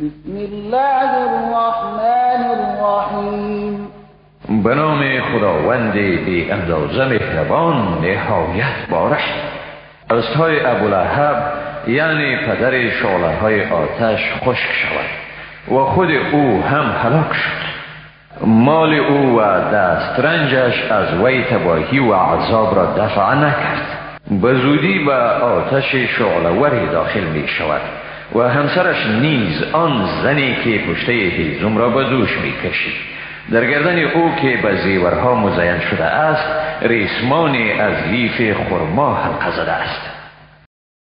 بسم الله الرحمن الرحیم به نام خداوند بی اندازه مهربان نهایت بارش. از های ابولهب یعنی پدر شعله های آتش خشک شود و خود او هم هلاک شد. مال او و دسترنجش از وی تباهی و عذاب را دفع نکرد. به زودی به آتش شعلوری داخل می شود و همسرش نیز آن زنی که پشته هیزم را به دوش می کشید در گردن او که به زیورها مزین شده است ریسمانی از لیف خرما حلقه زده است.